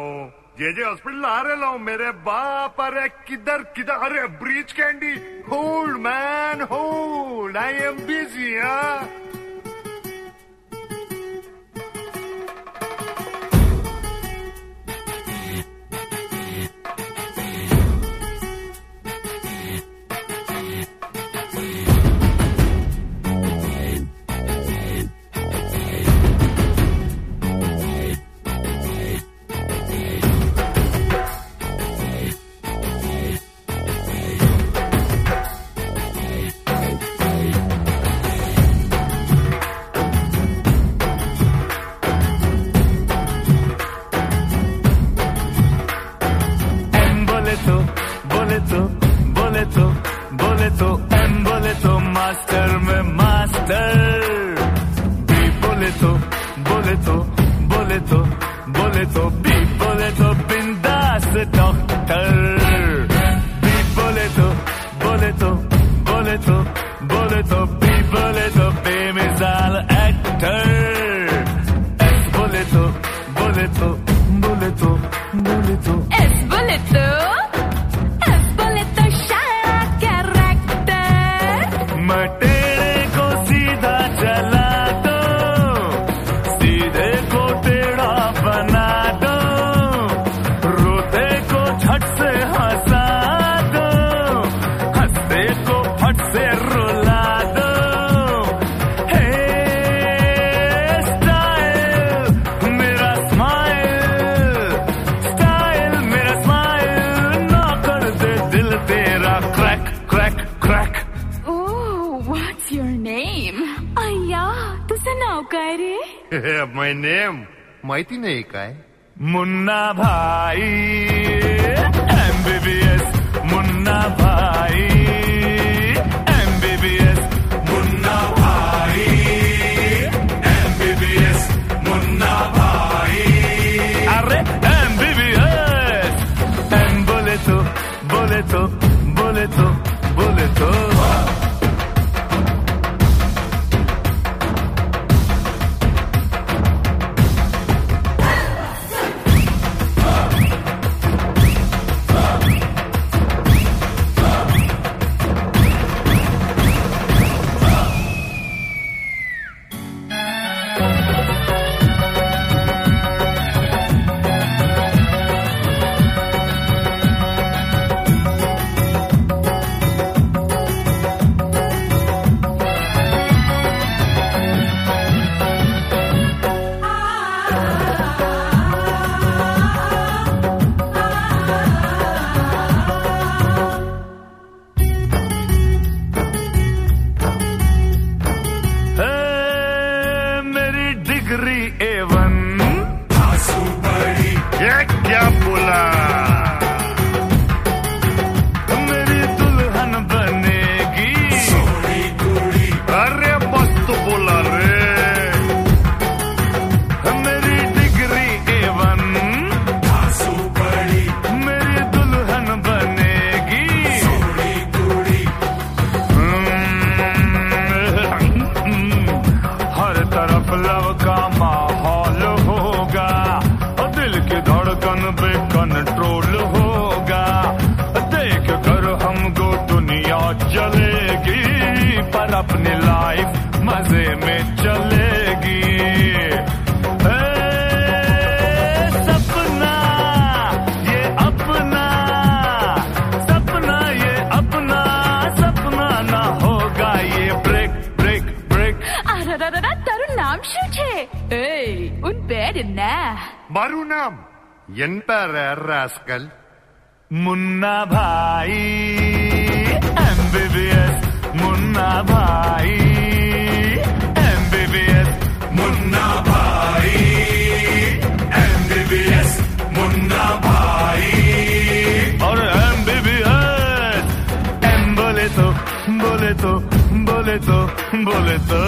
जे जे hospital आ रहे लो मेरे बाप, अरे किधर किधर, अरे Breach Candy hold man hold I am busy हाँ। boleto, boleto, boleto, boleto, en boleto, master me master. Be boleto, boleto, boleto, boleto, be तुझं नाव काय रे? माय नेम माहिती नाही काय? मुन्ना भाई. एमबीबीएस मुन्ना भाई. मेरी मजे में चलेगी ए, सपना ये अपना सपना ये अपना सपना ना होगा ये ब्रेक ब्रेक ब्रेक અરરરર તારું નામ શું છે એ ઉન બેડ ના મારું નામ એન પર રાસ્કલ मुन्ना भाई एमबीबीएस मुन्ना মুন্না ভাই এমবিবিএস মুন্না ভাই আর এমবিবিএস এম বলে তো বলে তো বলে তো বলে তো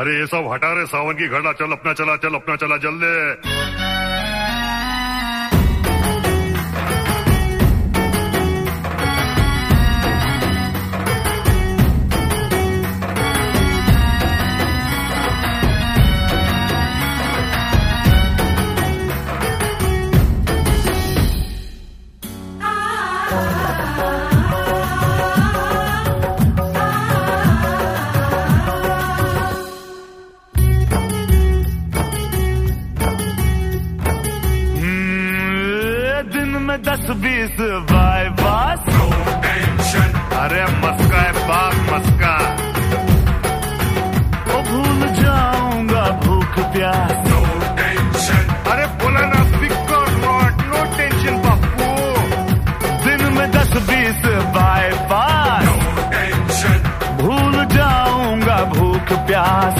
अरे ये सब हटा रहे सावन की घड़ा चल अपना चला, चल अपना चला, जल्दी। दस बीस बाय पास अरे मस्का है, बाप मस्का। ओ भूल जाऊँगा भूख प्यास अरे बोला ना speaker not no tension Pappu दिन में दस, बीस बाय पास भूल जाऊँगा भूख प्यास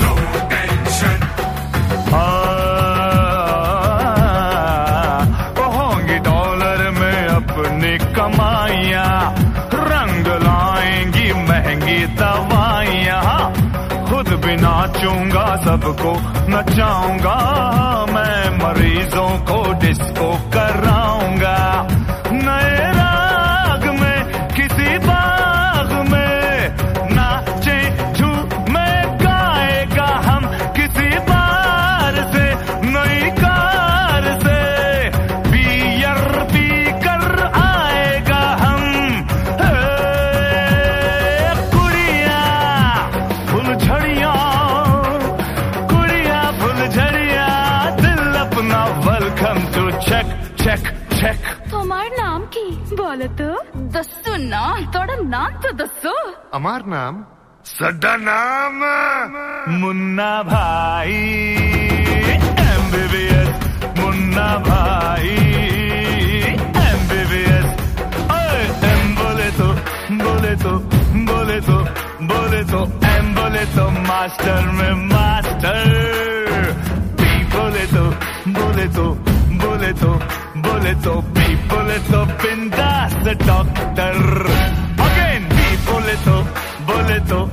दवाइयाँ खुद भी नाचूँगा सबको नचाऊँगा। मैं मरीजों को डिस्को कराऊँगा। ಅವಳದು ದಸ್ಸು ನಾ ತೊಡ ನಾಂತ ದಸ್ಸು ಅಮಾರ್ ನಾಮ್ ಸಡ್ಡಾ ನಾಮ ಮುನ್ನಾ ಭಾಯಿ ಎಂಬಿಬಿಎಸ್ ಮುನ್ನಾ ಭಾಯಿ ಎಂಬಿಬಿಎಸ್ ಎಂ ಬೋಲೆ ತೋ ಬೋಲೆ ತೋ ಬೋಲೆ ತೋ ಬೋಲೆ ತೋ ಎಂ ಬೋಲೆ ತೋ ಮಾಸ್ಟರ್ ಮೇ ಮಾಸ್ಟರ್ ಬಿ ಬೋಲೆ ತೋ ಬೋಲೆ ತೋ ಬೋಲೆ ತೋ bullets, oh bee bullets up in that's the doctor. Again, bee bullets, oh bullets, oh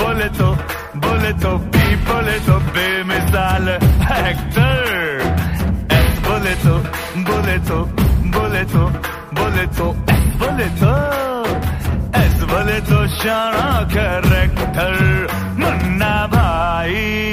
bullets, oh bullets, oh bee bullets up bee missile actor. S bullets, oh bullets, oh bullets, oh bullets, oh S bullets, oh S bullets, oh Shara character. Munna bhai.